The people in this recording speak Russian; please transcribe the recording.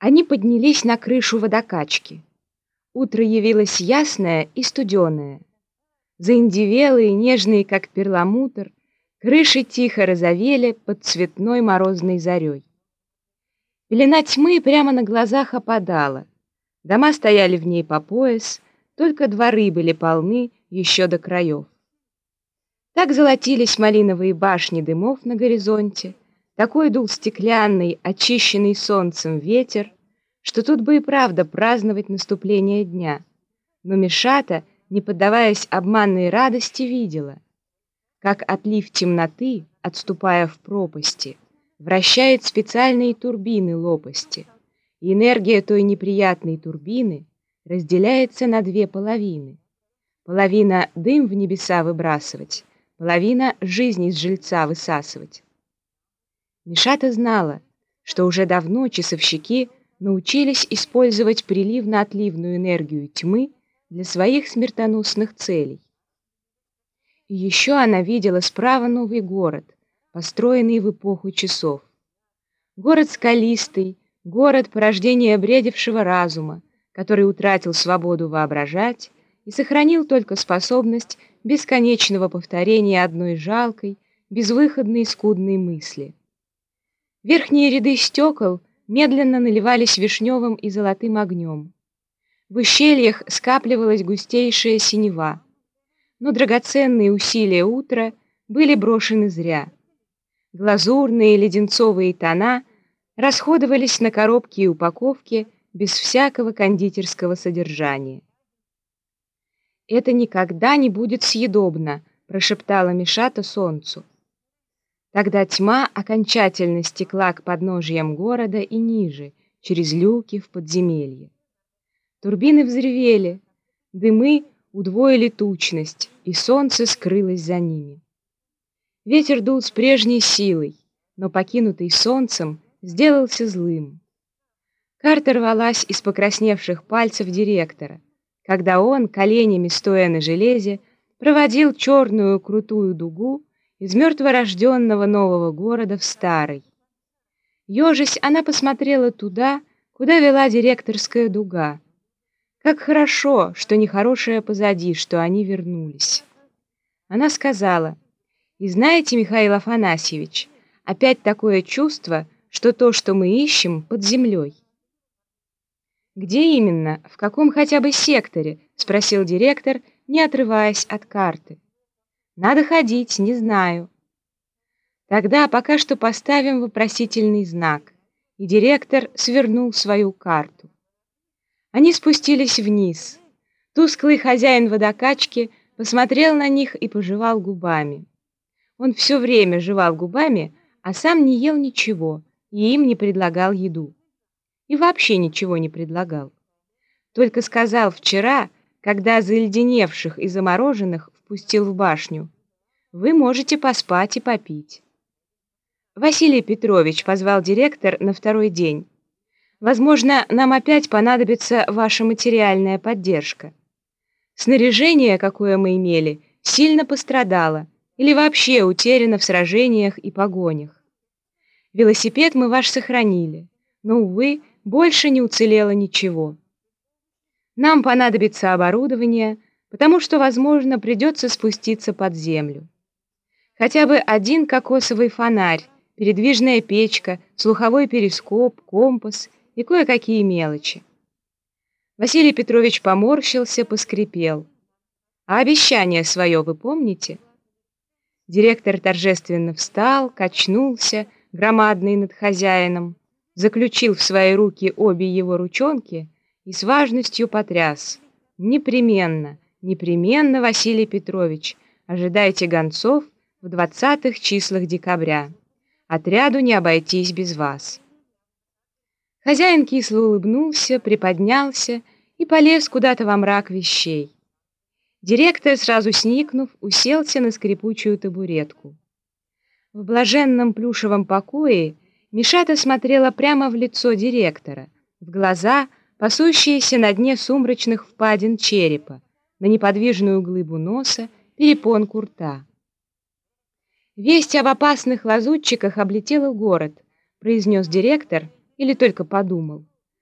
Они поднялись на крышу водокачки. Утро явилось ясное и студеное. Заиндевелые, нежные, как перламутр, крыши тихо разовели под цветной морозной зарей. Пелена тьмы прямо на глазах опадала. Дома стояли в ней по пояс, только дворы были полны еще до краев. Так золотились малиновые башни дымов на горизонте, такой дул стеклянный, очищенный солнцем ветер, что тут бы и правда праздновать наступление дня. Но Мишата, не поддаваясь обманной радости, видела, как отлив темноты, отступая в пропасти, вращает специальные турбины лопасти, и энергия той неприятной турбины разделяется на две половины. Половина дым в небеса выбрасывать, половина жизни из жильца высасывать. Мишата знала, что уже давно часовщики научились использовать приливно-отливную энергию тьмы для своих смертоносных целей. И еще она видела справа новый город, построенный в эпоху часов. Город скалистый, город порождения бредевшего разума, который утратил свободу воображать и сохранил только способность бесконечного повторения одной жалкой, безвыходной скудной мысли. Верхние ряды стекол медленно наливались вишневым и золотым огнем. В ущельях скапливалась густейшая синева, но драгоценные усилия утра были брошены зря. Глазурные леденцовые тона расходовались на коробки и упаковки без всякого кондитерского содержания. «Это никогда не будет съедобно», — прошептала Мишата солнцу. Тогда тьма окончательно стекла к подножьям города и ниже, через люки в подземелье. Турбины взревели, дымы удвоили тучность, и солнце скрылось за ними. Ветер дул с прежней силой, но покинутый солнцем сделался злым. Карта рвалась из покрасневших пальцев директора, когда он, коленями стоя на железе, проводил черную крутую дугу из мертворожденного нового города в старый. Ежась, она посмотрела туда, куда вела директорская дуга. Как хорошо, что нехорошее позади, что они вернулись. Она сказала, «И знаете, Михаил Афанасьевич, опять такое чувство, что то, что мы ищем, под землей». «Где именно? В каком хотя бы секторе?» — спросил директор, не отрываясь от карты. Надо ходить, не знаю. Тогда пока что поставим вопросительный знак. И директор свернул свою карту. Они спустились вниз. Тусклый хозяин водокачки посмотрел на них и пожевал губами. Он все время жевал губами, а сам не ел ничего и им не предлагал еду. И вообще ничего не предлагал. Только сказал вчера, когда заледеневших и замороженных впустил в башню. Вы можете поспать и попить. Василий Петрович позвал директор на второй день. Возможно, нам опять понадобится ваша материальная поддержка. Снаряжение, какое мы имели, сильно пострадало или вообще утеряно в сражениях и погонях. Велосипед мы ваш сохранили, но, увы, больше не уцелело ничего. Нам понадобится оборудование – потому что, возможно, придется спуститься под землю. Хотя бы один кокосовый фонарь, передвижная печка, слуховой перископ, компас и кое-какие мелочи. Василий Петрович поморщился, поскрипел. «А обещание свое вы помните?» Директор торжественно встал, качнулся, громадный над хозяином, заключил в свои руки обе его ручонки и с важностью потряс. «Непременно!» Непременно, Василий Петрович, ожидайте гонцов в двадцатых числах декабря. Отряду не обойтись без вас. Хозяин кисло улыбнулся, приподнялся и полез куда-то во мрак вещей. Директор, сразу сникнув, уселся на скрипучую табуретку. В блаженном плюшевом покое Мишата смотрела прямо в лицо директора, в глаза, пасущиеся на дне сумрачных впадин черепа, на неподвижную глыбу носа, перепонку рта. «Весть об опасных лазутчиках облетела город», произнес директор или только подумал.